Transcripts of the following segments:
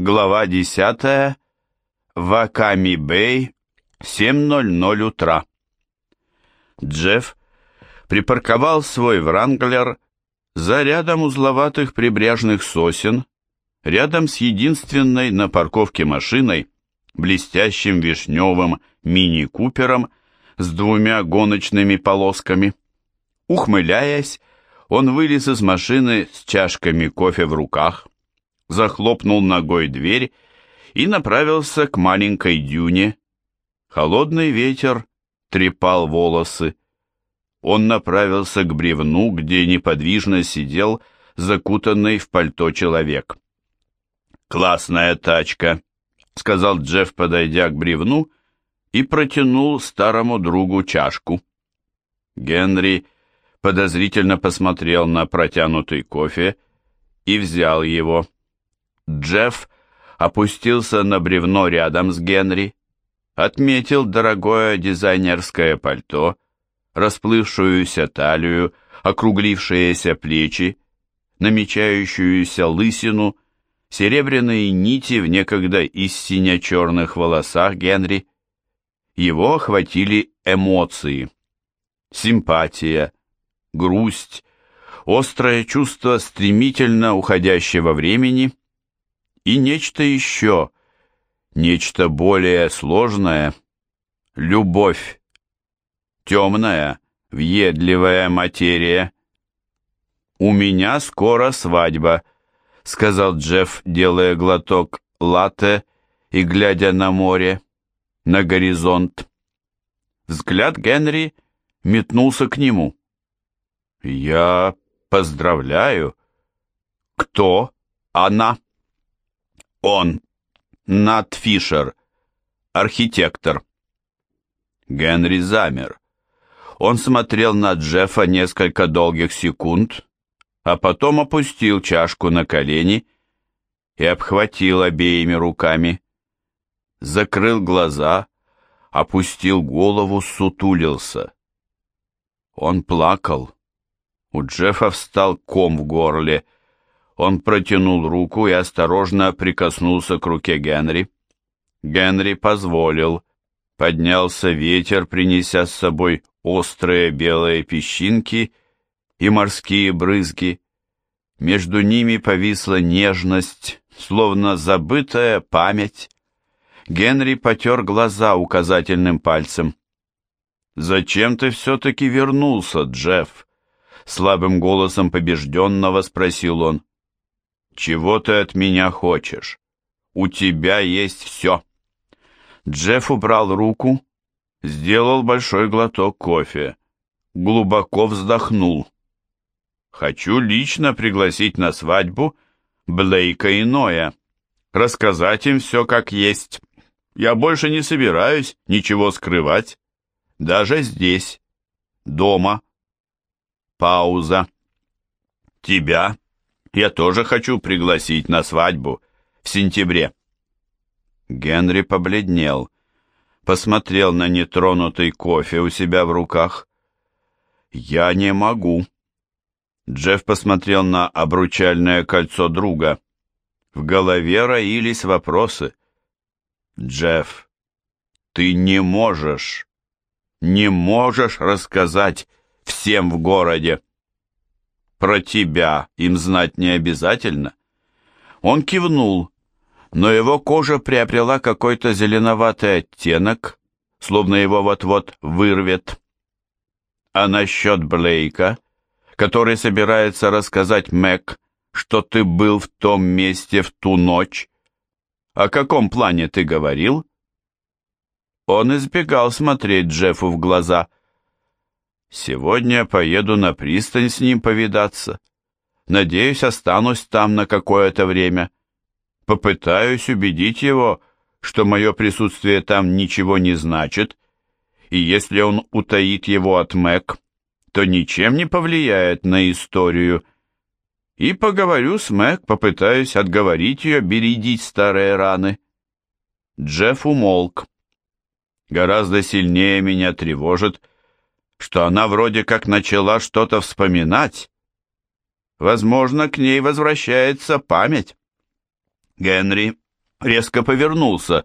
Глава 10. Ваками-Бэй, 7.00 утра. Джефф припарковал свой Вранглер за рядом узловатых прибрежных сосен, рядом с единственной на парковке машиной, блестящим вишневым мини-купером с двумя гоночными полосками. Ухмыляясь, он вылез из машины с чашками кофе в руках, захлопнул ногой дверь и направился к маленькой дюне. Холодный ветер трепал волосы. Он направился к бревну, где неподвижно сидел закутанный в пальто человек. «Классная тачка», — сказал Джефф, подойдя к бревну, и протянул старому другу чашку. Генри подозрительно посмотрел на протянутый кофе и взял его. Джефф опустился на бревно рядом с Генри, отметил дорогое дизайнерское пальто, расплывшуюся талию, округлившиеся плечи, намечающуюся лысину, серебряные нити в некогда из сине-черных волосах Генри. Его охватили эмоции. Симпатия, грусть, острое чувство стремительно уходящего времени — и нечто еще, нечто более сложное — любовь. Темная, въедливая материя. «У меня скоро свадьба», — сказал Джефф, делая глоток латте и глядя на море, на горизонт. Взгляд Генри метнулся к нему. «Я поздравляю». «Кто она?» Он, Нат Фишер, архитектор. Генри замер. Он смотрел на Джеффа несколько долгих секунд, а потом опустил чашку на колени и обхватил обеими руками. Закрыл глаза, опустил голову, сутулился. Он плакал. У Джеффа встал ком в горле — он протянул руку и осторожно прикоснулся к руке Генри. Генри позволил. Поднялся ветер, принеся с собой острые белые песчинки и морские брызги. Между ними повисла нежность, словно забытая память. Генри потер глаза указательным пальцем. «Зачем ты все-таки вернулся, Джефф?» Слабым голосом побежденного спросил он. «Чего ты от меня хочешь? У тебя есть все». Джефф убрал руку, сделал большой глоток кофе, глубоко вздохнул. «Хочу лично пригласить на свадьбу Блейка и Ноя, рассказать им все как есть. Я больше не собираюсь ничего скрывать, даже здесь, дома». Пауза. «Тебя я тоже хочу пригласить на свадьбу в сентябре». Генри побледнел, посмотрел на нетронутый кофе у себя в руках. «Я не могу». Джефф посмотрел на обручальное кольцо друга. В голове роились вопросы. «Джефф, ты не можешь, не можешь рассказать всем в городе». Про тебя им знать не обязательно. Он кивнул, но его кожа приобрела какой-то зеленоватый оттенок, словно его вот-вот вырвет. А насчет Блейка, который собирается рассказать Мэг, что ты был в том месте в ту ночь, о каком плане ты говорил? Он избегал смотреть Джеффу в глаза – Сегодня поеду на пристань с ним повидаться. Надеюсь, останусь там на какое-то время. Попытаюсь убедить его, что мое присутствие там ничего не значит, и если он утаит его от Мэг, то ничем не повлияет на историю. И поговорю с Мэг, попытаюсь отговорить ее бередить старые раны. Джефф умолк. Гораздо сильнее меня тревожит, что она вроде как начала что-то вспоминать. Возможно, к ней возвращается память. Генри резко повернулся,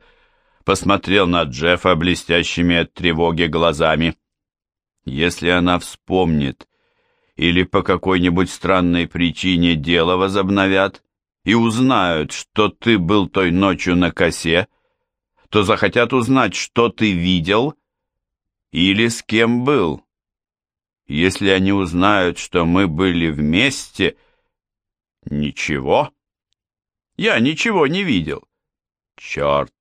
посмотрел на Джеффа блестящими от тревоги глазами. Если она вспомнит или по какой-нибудь странной причине дело возобновят и узнают, что ты был той ночью на косе, то захотят узнать, что ты видел или с кем был. Если они узнают, что мы были вместе... Ничего. Я ничего не видел. Черт.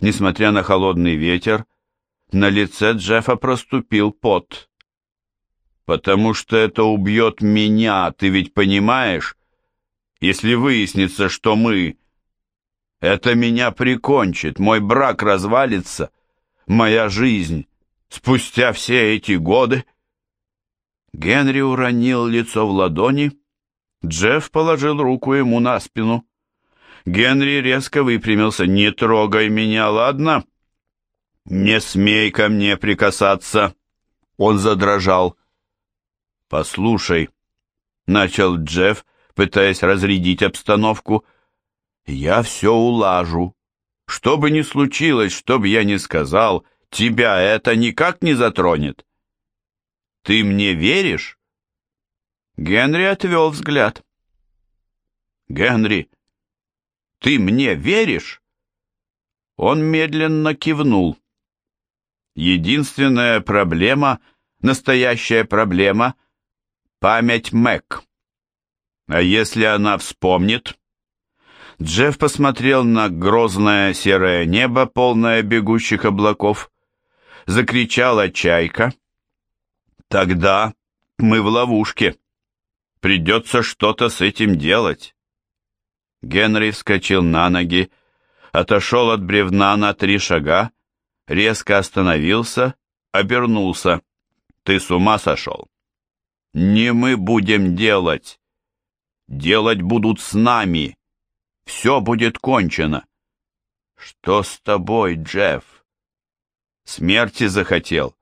Несмотря на холодный ветер, на лице Джеффа проступил пот. «Потому что это убьет меня, ты ведь понимаешь? Если выяснится, что мы... Это меня прикончит, мой брак развалится, моя жизнь спустя все эти годы...» Генри уронил лицо в ладони. Джефф положил руку ему на спину. Генри резко выпрямился. «Не трогай меня, ладно?» «Не смей ко мне прикасаться!» Он задрожал. «Послушай», — начал Джефф, пытаясь разрядить обстановку, — «я все улажу. Что бы ни случилось, что бы я ни сказал, тебя это никак не затронет. Ты мне веришь?» Генри отвел взгляд. «Генри, ты мне веришь?» Он медленно кивнул. Единственная проблема, настоящая проблема — память Мэг. А если она вспомнит? Джефф посмотрел на грозное серое небо, полное бегущих облаков. Закричала чайка — Тогда мы в ловушке. Придется что-то с этим делать. Генри вскочил на ноги, отошел от бревна на три шага, резко остановился, обернулся. Ты с ума сошел? Не мы будем делать. Делать будут с нами. Все будет кончено. Что с тобой, Джефф? Смерти захотел.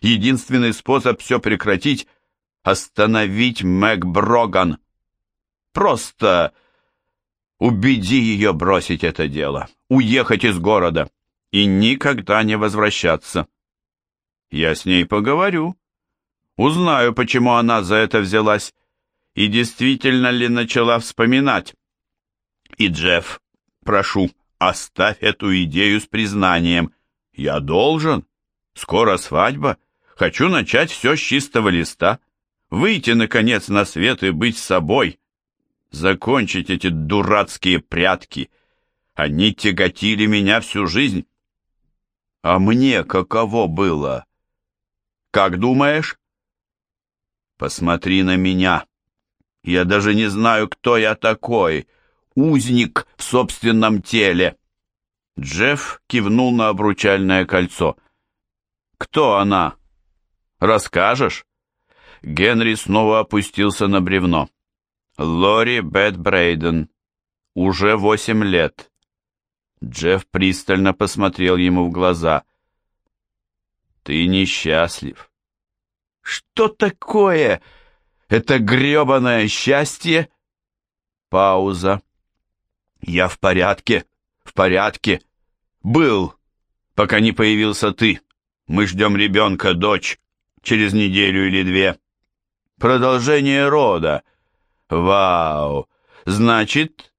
Единственный способ все прекратить — остановить Мэг Броган. Просто убеди ее бросить это дело, уехать из города и никогда не возвращаться. Я с ней поговорю, узнаю, почему она за это взялась и действительно ли начала вспоминать. И, Джефф, прошу, оставь эту идею с признанием. Я должен. Скоро свадьба. Хочу начать все с чистого листа, выйти, наконец, на свет и быть собой, закончить эти дурацкие прятки. Они тяготили меня всю жизнь. А мне каково было? Как думаешь? Посмотри на меня. Я даже не знаю, кто я такой. Узник в собственном теле. Джефф кивнул на обручальное кольцо. Кто она? Расскажешь?» Генри снова опустился на бревно. «Лори Бет Брейден. Уже восемь лет». Джефф пристально посмотрел ему в глаза. «Ты несчастлив». «Что такое? Это гребаное счастье?» Пауза. «Я в порядке, в порядке. Был, пока не появился ты. Мы ждем ребенка, дочь через неделю или две. Продолжение рода. Вау! Значит,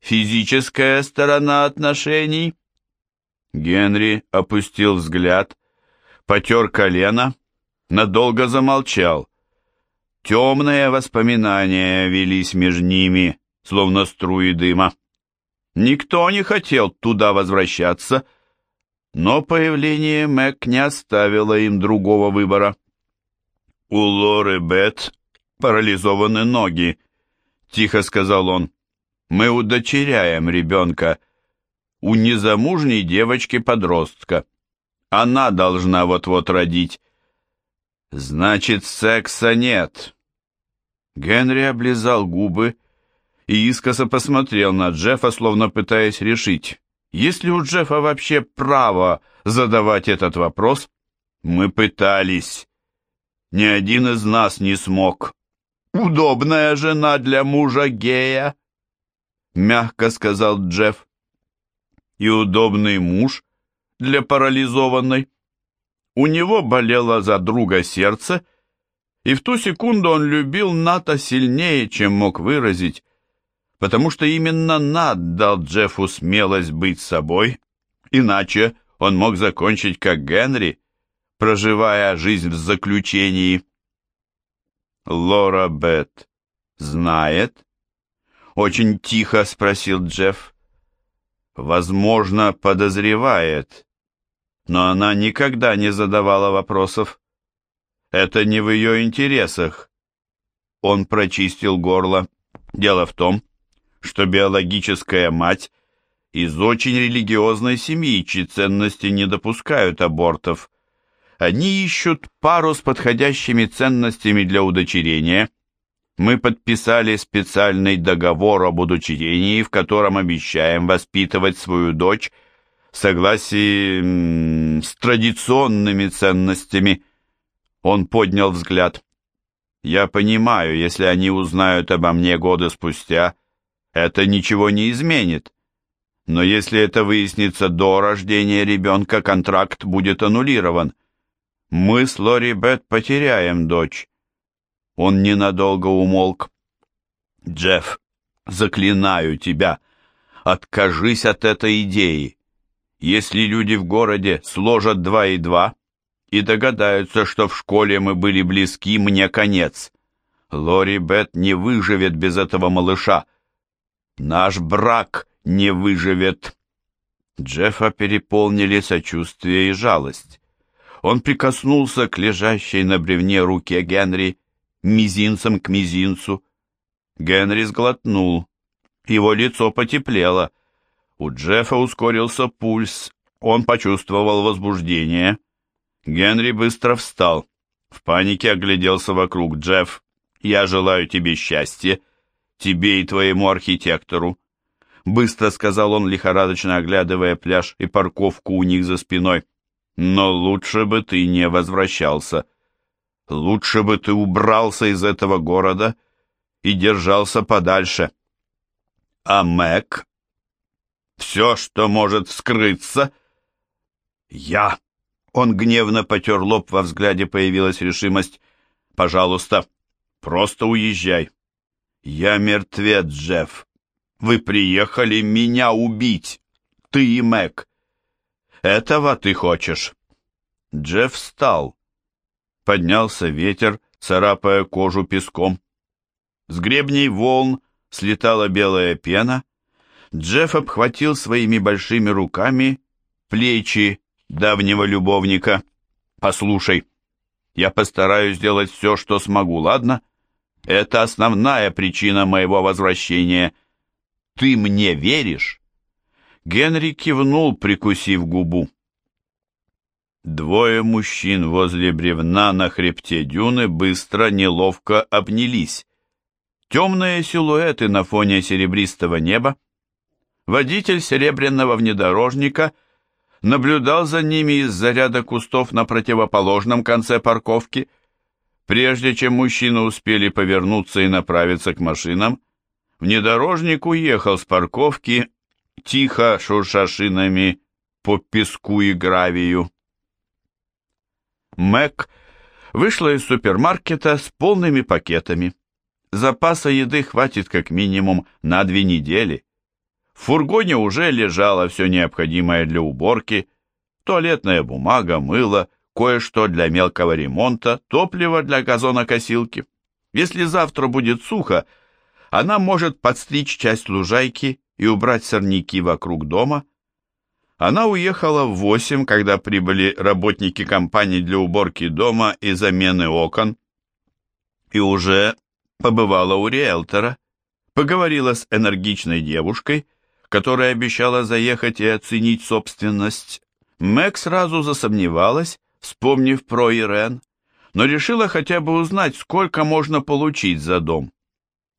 физическая сторона отношений? Генри опустил взгляд, потер колено, надолго замолчал. Темные воспоминания велись между ними, словно струи дыма. Никто не хотел туда возвращаться, но появление Мэг не оставило им другого выбора. «У Лоры Бет парализованы ноги», — тихо сказал он. «Мы удочеряем ребенка. У незамужней девочки-подростка. Она должна вот-вот родить». «Значит, секса нет». Генри облизал губы и искоса посмотрел на Джеффа, словно пытаясь решить, есть ли у Джеффа вообще право задавать этот вопрос. Мы пытались. Ни один из нас не смог. Удобная жена для мужа гея. мягко сказал Джефф. И удобный муж для парализованной. У него болело за друга сердце, и в ту секунду он любил Ната сильнее, чем мог выразить, потому что именно Нат дал Джеффу смелость быть собой, иначе он мог закончить как Генри, проживая жизнь в заключении. Лора Бет знает? Очень тихо спросил Джефф. Возможно, подозревает, но она никогда не задавала вопросов. Это не в ее интересах. Он прочистил горло. Дело в том, что биологическая мать из очень религиозной семьи, чьи ценности не допускают абортов. Они ищут пару с подходящими ценностями для удочерения. Мы подписали специальный договор об удочерении, в котором обещаем воспитывать свою дочь в согласии с традиционными ценностями. Он поднял взгляд. Я понимаю, если они узнают обо мне годы спустя, это ничего не изменит. Но если это выяснится до рождения ребенка, контракт будет аннулирован. Мы с Лори Бет потеряем дочь. Он ненадолго умолк. Джефф, заклинаю тебя, откажись от этой идеи. Если люди в городе сложат два и два и догадаются, что в школе мы были близки, мне конец. Лори Бет не выживет без этого малыша. Наш брак не выживет. Джеффа переполнили сочувствие и жалость. Он прикоснулся к лежащей на бревне руке Генри, мизинцем к мизинцу. Генри сглотнул. Его лицо потеплело. У Джеффа ускорился пульс. Он почувствовал возбуждение. Генри быстро встал. В панике огляделся вокруг. «Джефф, я желаю тебе счастья тебе и твоему архитектору», — быстро сказал он, лихорадочно оглядывая пляж и парковку у них за спиной. «Но лучше бы ты не возвращался. Лучше бы ты убрался из этого города и держался подальше. А Мэг? Все, что может скрыться...» «Я!» Он гневно потер лоб, во взгляде появилась решимость. «Пожалуйста, просто уезжай. «Я мертвец, Джефф. Вы приехали меня убить. Ты и Мэг. Этого ты хочешь?» Джефф встал. Поднялся ветер, царапая кожу песком. С гребней волн слетала белая пена. Джефф обхватил своими большими руками плечи давнего любовника. «Послушай, я постараюсь сделать все, что смогу, ладно?» Это основная причина моего возвращения. Ты мне веришь?» Генри кивнул, прикусив губу. Двое мужчин возле бревна на хребте дюны быстро, неловко обнялись. Темные силуэты на фоне серебристого неба. Водитель серебряного внедорожника наблюдал за ними из-за ряда кустов на противоположном конце парковки – Прежде чем мужчины успели повернуться и направиться к машинам, внедорожник уехал с парковки, тихо шурша шинами по песку и гравию. Мэг вышла из супермаркета с полными пакетами. Запаса еды хватит как минимум на две недели. В фургоне уже лежало все необходимое для уборки, туалетная бумага, мыло, кое-что для мелкого ремонта, топливо для газонокосилки. Если завтра будет сухо, она может подстричь часть лужайки и убрать сорняки вокруг дома. Она уехала в восемь, когда прибыли работники компании для уборки дома и замены окон, и уже побывала у риэлтора, поговорила с энергичной девушкой, которая обещала заехать и оценить собственность. Мэг сразу засомневалась, вспомнив про Ирен, но решила хотя бы узнать, сколько можно получить за дом.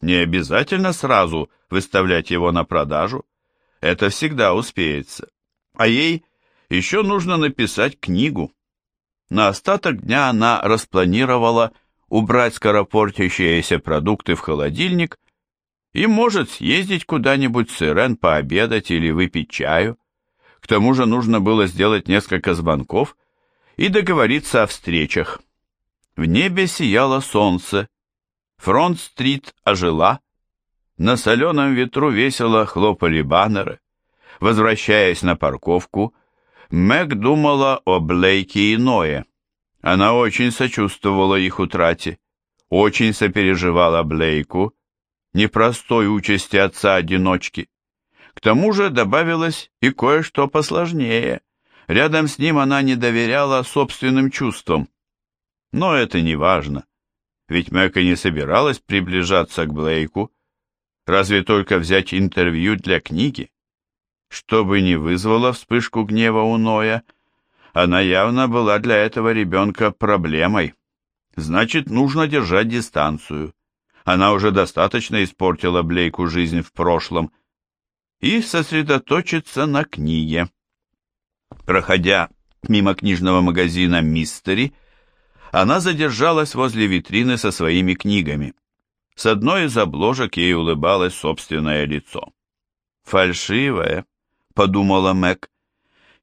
Не обязательно сразу выставлять его на продажу, это всегда успеется. А ей еще нужно написать книгу. На остаток дня она распланировала убрать скоропортящиеся продукты в холодильник, И может съездить куда-нибудь с Ирен пообедать или выпить чаю. К тому же нужно было сделать несколько звонков и договориться о встречах. В небе сияло солнце, Фронт-стрит ожила, на соленом ветру весело хлопали баннеры. Возвращаясь на парковку, Мэг думала о Блейке и Ное. Она очень сочувствовала их утрате, очень сопереживала Блейку, непростой участи отца-одиночки. К тому же добавилось и кое-что посложнее. Рядом с ним она не доверяла собственным чувствам. Но это не важно, ведь Мэг и не собиралась приближаться к Блейку, разве только взять интервью для книги. Что бы ни вызвало вспышку гнева у Ноя, она явно была для этого ребенка проблемой. Значит, нужно держать дистанцию. Она уже достаточно испортила Блейку жизнь в прошлом. И сосредоточиться на книге. Проходя мимо книжного магазина «Мистери», она задержалась возле витрины со своими книгами. С одной из обложек ей улыбалось собственное лицо. «Фальшивая», — подумала Мэг,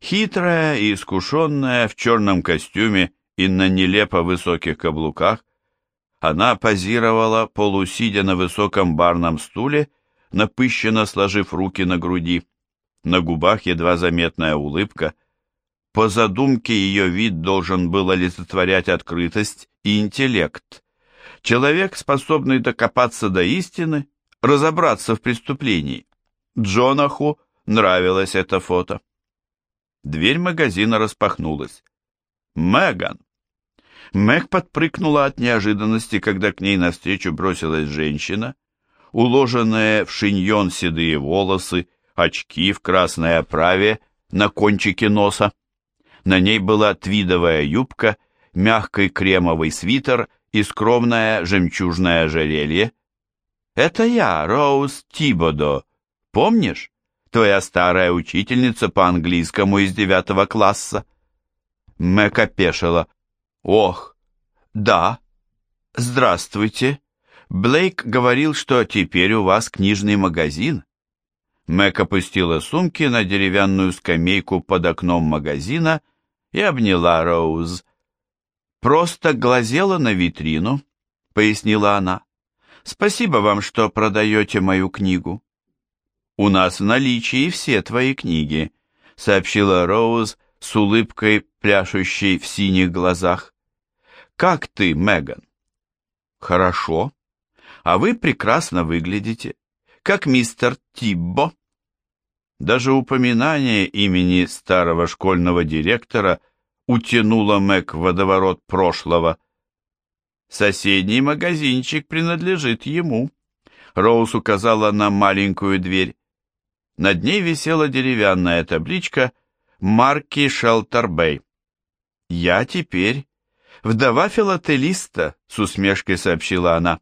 хитрая и искушенная в черном костюме и на нелепо высоких каблуках, она позировала, полусидя на высоком барном стуле, напыщенно сложив руки на груди. На губах едва заметная улыбка. По задумке ее вид должен был олицетворять открытость и интеллект. Человек, способный докопаться до истины, разобраться в преступлении. Джонаху нравилось это фото. Дверь магазина распахнулась. «Меган!» Мэг подпрыгнула от неожиданности, когда к ней навстречу бросилась женщина, уложенная в шиньон седые волосы, очки в красной оправе на кончике носа. На ней была твидовая юбка, мягкий кремовый свитер и скромное жемчужное ожерелье. «Это я, Роуз Тибодо. Помнишь? Твоя старая учительница по английскому из девятого класса». Мэг опешила. «Ох, да. Здравствуйте. Блейк говорил, что теперь у вас книжный магазин». Мэг опустила сумки на деревянную скамейку под окном магазина и обняла Роуз. «Просто глазела на витрину», — пояснила она. «Спасибо вам, что продаете мою книгу». «У нас в наличии все твои книги», — сообщила Роуз с улыбкой, пляшущей в синих глазах. «Как ты, Меган?» «Хорошо. А вы прекрасно выглядите, как мистер Тиббо». Даже упоминание имени старого школьного директора — утянула Мэг в водоворот прошлого. Соседний магазинчик принадлежит ему. Роуз указала на маленькую дверь. Над ней висела деревянная табличка марки Шелтербей. «Я теперь вдова филателиста», — с усмешкой сообщила она.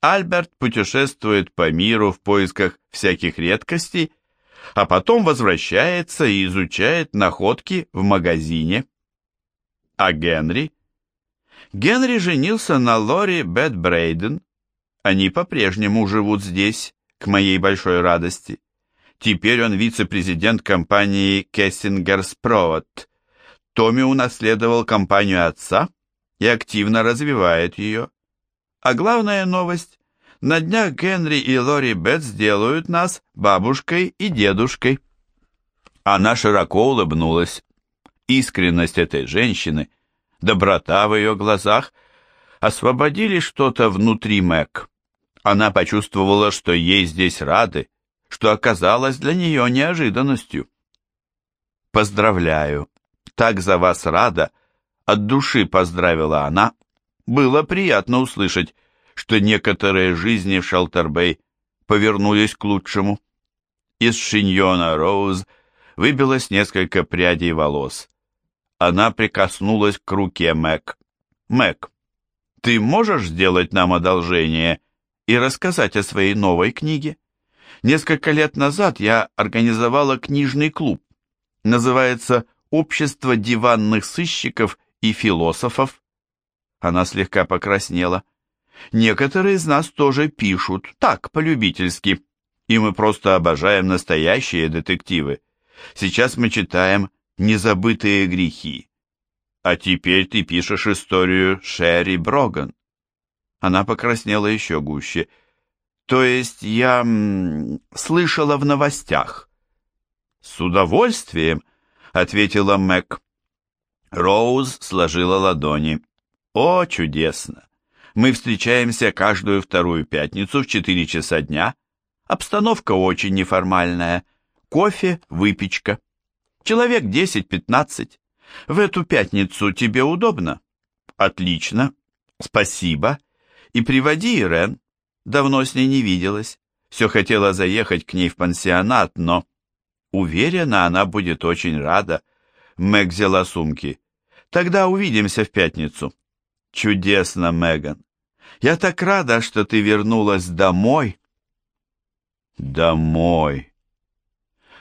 Альберт путешествует по миру в поисках всяких редкостей, а потом возвращается и изучает находки в магазине. А Генри? Генри женился на Лори Бет Брейден. Они по-прежнему живут здесь, к моей большой радости. Теперь он вице-президент компании Кессингерс Провод. Томми унаследовал компанию отца и активно развивает ее. А главная новость на днях Генри и Лори Бет сделают нас бабушкой и дедушкой. Она широко улыбнулась. Искренность этой женщины, доброта в ее глазах освободили что-то внутри Мэг. Она почувствовала, что ей здесь рады, что оказалось для нее неожиданностью. «Поздравляю! Так за вас рада!» От души поздравила она. Было приятно услышать, что некоторые жизни в Шелтербей повернулись к лучшему. Из шиньона Роуз выбилось несколько прядей волос. Она прикоснулась к руке Мэг. «Мэг, ты можешь сделать нам одолжение и рассказать о своей новой книге? Несколько лет назад я организовала книжный клуб. Называется «Общество диванных сыщиков и философов». Она слегка покраснела. Некоторые из нас тоже пишут, так, полюбительски. И мы просто обожаем настоящие детективы. Сейчас мы читаем «Незабытые грехи». А теперь ты пишешь историю Шерри Броган. Она покраснела еще гуще. То есть я м, слышала в новостях. С удовольствием, ответила Мэг. Роуз сложила ладони. О, чудесно! Мы встречаемся каждую вторую пятницу в четыре часа дня. Обстановка очень неформальная. Кофе, выпечка. Человек десять-пятнадцать. В эту пятницу тебе удобно? Отлично. Спасибо. И приводи Ирен. Давно с ней не виделась. Все хотела заехать к ней в пансионат, но... Уверена, она будет очень рада. Мэг взяла сумки. Тогда увидимся в пятницу. Чудесно, Меган. Я так рада, что ты вернулась домой. Домой.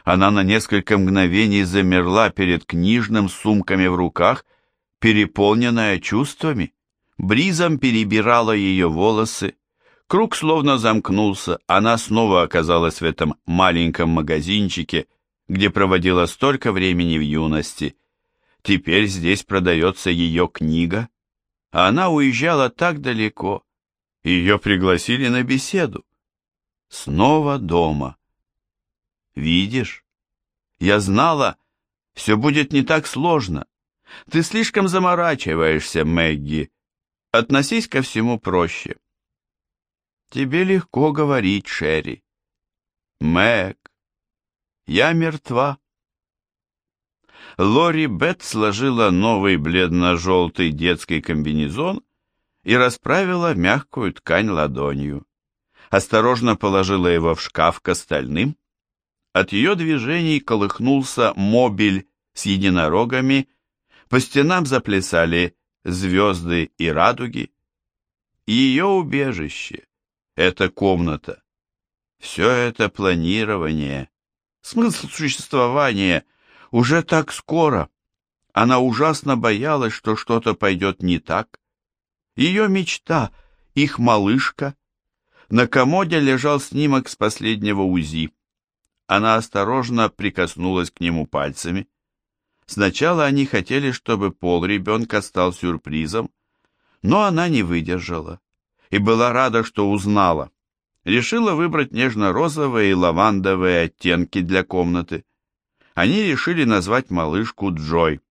Она на несколько мгновений замерла перед книжным сумками в руках, переполненная чувствами. Бризом перебирала ее волосы. Круг словно замкнулся, она снова оказалась в этом маленьком магазинчике, где проводила столько времени в юности. Теперь здесь продается ее книга, а она уезжала так далеко. Ее пригласили на беседу. Снова дома. Видишь, я знала, все будет не так сложно. Ты слишком заморачиваешься, Мэгги. Относись ко всему проще. Тебе легко говорить, Шерри. Мэг, я мертва. Лори Бет сложила новый бледно-желтый детский комбинезон и расправила мягкую ткань ладонью. Осторожно положила его в шкаф к остальным от ее движений колыхнулся мобиль с единорогами, по стенам заплясали звезды и радуги. Ее убежище — это комната. Все это планирование, смысл существования уже так скоро. Она ужасно боялась, что что-то пойдет не так. Ее мечта, их малышка. На комоде лежал снимок с последнего УЗИ. Она осторожно прикоснулась к нему пальцами. Сначала они хотели, чтобы пол ребенка стал сюрпризом, но она не выдержала и была рада, что узнала. Решила выбрать нежно-розовые и лавандовые оттенки для комнаты. Они решили назвать малышку Джой.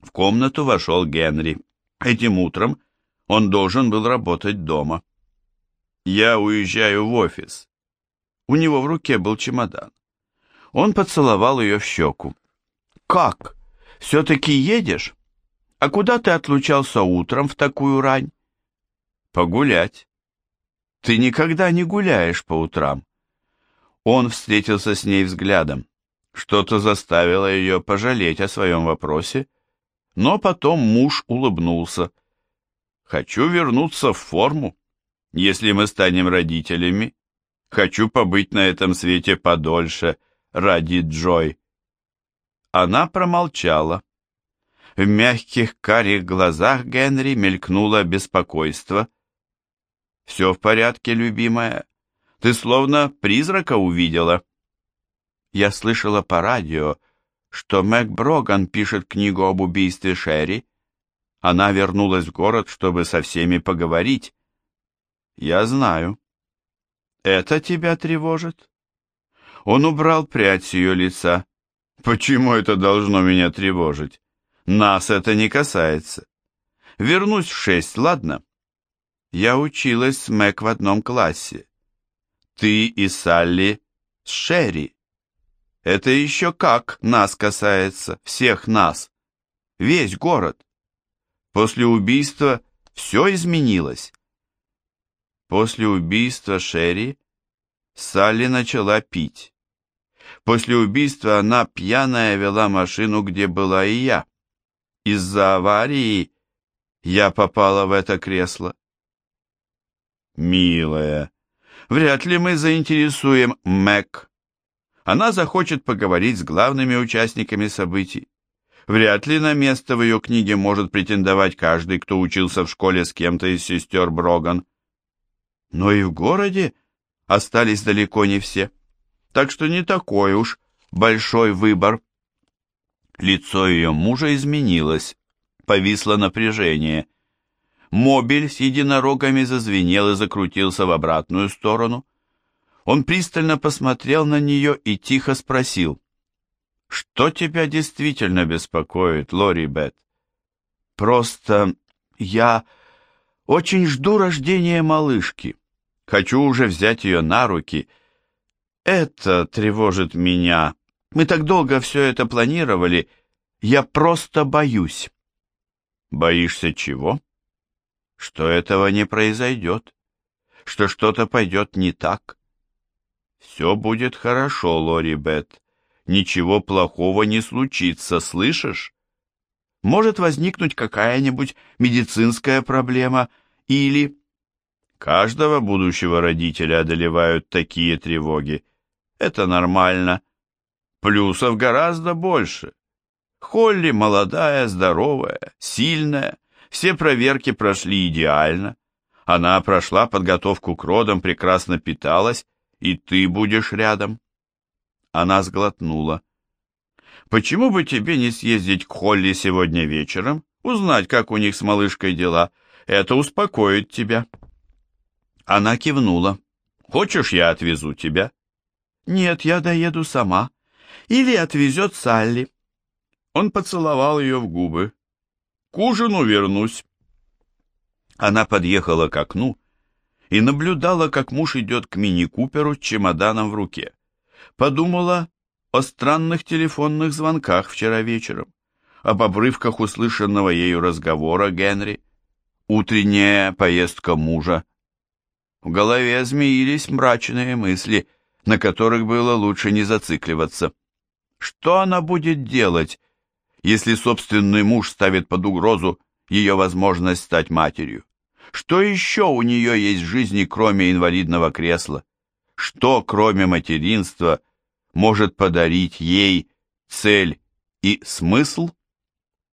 В комнату вошел Генри. Этим утром он должен был работать дома. «Я уезжаю в офис», у него в руке был чемодан. Он поцеловал ее в щеку. «Как? Все-таки едешь? А куда ты отлучался утром в такую рань?» «Погулять». «Ты никогда не гуляешь по утрам». Он встретился с ней взглядом. Что-то заставило ее пожалеть о своем вопросе, но потом муж улыбнулся. «Хочу вернуться в форму. Если мы станем родителями, Хочу побыть на этом свете подольше ради Джой. Она промолчала. В мягких карих глазах Генри мелькнуло беспокойство. «Все в порядке, любимая. Ты словно призрака увидела». Я слышала по радио, что Мэг Броган пишет книгу об убийстве Шерри. Она вернулась в город, чтобы со всеми поговорить. Я знаю. Это тебя тревожит? Он убрал прядь с ее лица. Почему это должно меня тревожить? Нас это не касается. Вернусь в шесть, ладно? Я училась с Мэг в одном классе. Ты и Салли с Шерри. Это еще как нас касается, всех нас. Весь город. После убийства все изменилось. После убийства Шерри Салли начала пить. После убийства она пьяная вела машину, где была и я. Из-за аварии я попала в это кресло. Милая, вряд ли мы заинтересуем Мэг. Она захочет поговорить с главными участниками событий. Вряд ли на место в ее книге может претендовать каждый, кто учился в школе с кем-то из сестер Броган. Но и в городе остались далеко не все, так что не такой уж большой выбор. Лицо ее мужа изменилось, повисло напряжение. Мобиль с единорогами зазвенел и закрутился в обратную сторону. Он пристально посмотрел на нее и тихо спросил. «Что тебя действительно беспокоит, Лори Бет?» «Просто я очень жду рождения малышки. Хочу уже взять ее на руки. Это тревожит меня. Мы так долго все это планировали. Я просто боюсь». «Боишься чего?» «Что этого не произойдет. Что что-то пойдет не так». «Все будет хорошо, Лори Бет. Ничего плохого не случится, слышишь? Может возникнуть какая-нибудь медицинская проблема или...» Каждого будущего родителя одолевают такие тревоги. Это нормально. Плюсов гораздо больше. Холли молодая, здоровая, сильная. Все проверки прошли идеально. Она прошла подготовку к родам, прекрасно питалась и ты будешь рядом. Она сглотнула. Почему бы тебе не съездить к Холли сегодня вечером, узнать, как у них с малышкой дела? Это успокоит тебя. Она кивнула. Хочешь, я отвезу тебя? Нет, я доеду сама. Или отвезет Салли. Он поцеловал ее в губы. К ужину вернусь. Она подъехала к окну и наблюдала, как муж идет к мини-куперу с чемоданом в руке. Подумала о странных телефонных звонках вчера вечером, об обрывках услышанного ею разговора Генри, утренняя поездка мужа. В голове змеились мрачные мысли, на которых было лучше не зацикливаться. Что она будет делать, если собственный муж ставит под угрозу ее возможность стать матерью? Что еще у нее есть в жизни, кроме инвалидного кресла? Что, кроме материнства, может подарить ей цель и смысл?